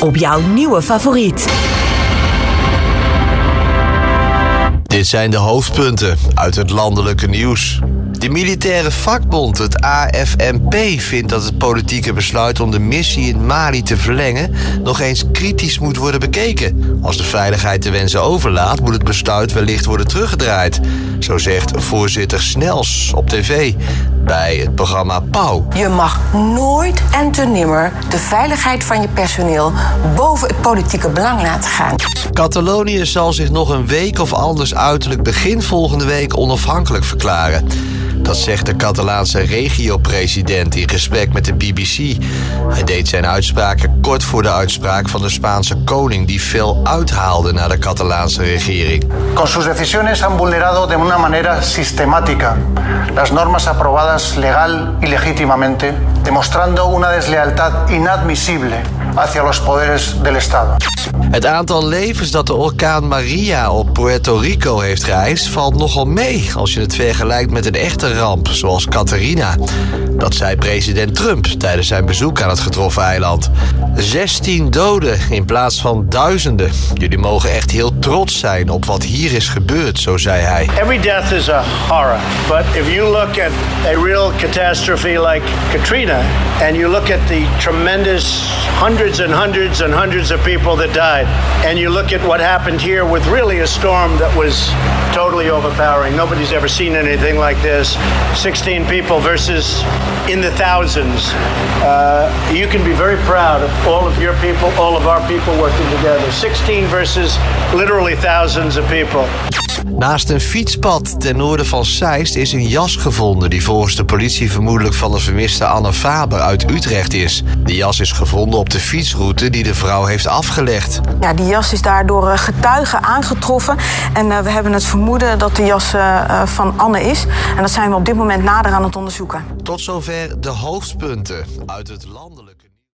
op jouw nieuwe favoriet. Dit zijn de hoofdpunten uit het landelijke nieuws. De militaire vakbond, het AFNP, vindt dat het politieke besluit om de missie in Mali te verlengen nog eens kritisch moet worden bekeken. Als de veiligheid de wensen overlaat, moet het besluit wellicht worden teruggedraaid. Zo zegt voorzitter Snels op tv bij het programma Pauw. Je mag nooit en te nimmer de veiligheid van je personeel boven het politieke belang laten gaan. Catalonië zal zich nog een week of anders uiterlijk begin volgende week onafhankelijk verklaren. Dat zegt de Catalaanse regio-president in gesprek met de BBC. Hij deed zijn uitspraken kort voor de uitspraak van de Spaanse koning, die veel uithaalde naar de Catalaanse regering. Decisiones de las normas aprobadas legal y legítimamente, demostrando una deslealtad inadmisible hacia los poderes del Estado. Het aantal levens dat de orkaan Maria op Puerto Rico heeft geëist valt nogal mee als je het vergelijkt met een echte ramp zoals Katrina. Dat zei president Trump tijdens zijn bezoek aan het getroffen eiland. 16 doden in plaats van duizenden. Jullie mogen echt heel trots zijn op wat hier is gebeurd, zo zei hij. Every death is a horror, but if you look at a real catastrophe like Katrina and you look at the tremendous hundreds and hundreds and hundreds of people that died and you look at what happened here with really a storm that was totally overpowering. Nobody's ever seen anything like this. 16 people versus in the thousands. Uh, you can be very proud of all of your people, all of our people working together. 16 versus literally thousands of people. Naast een fietspad ten noorden van Zeist is een jas gevonden die volgens de politie vermoedelijk van de vermiste Anne Faber uit Utrecht is. De jas is gevonden op de fietsroute die de vrouw heeft afgelegd. Ja, die jas is daardoor eh, getuigen aangetroffen en uh, we hebben het vermoeden dat de jas uh, van Anne is. En dat zijn we op dit moment nader aan het onderzoeken. Tot zover de hoofdpunten uit het landelijk.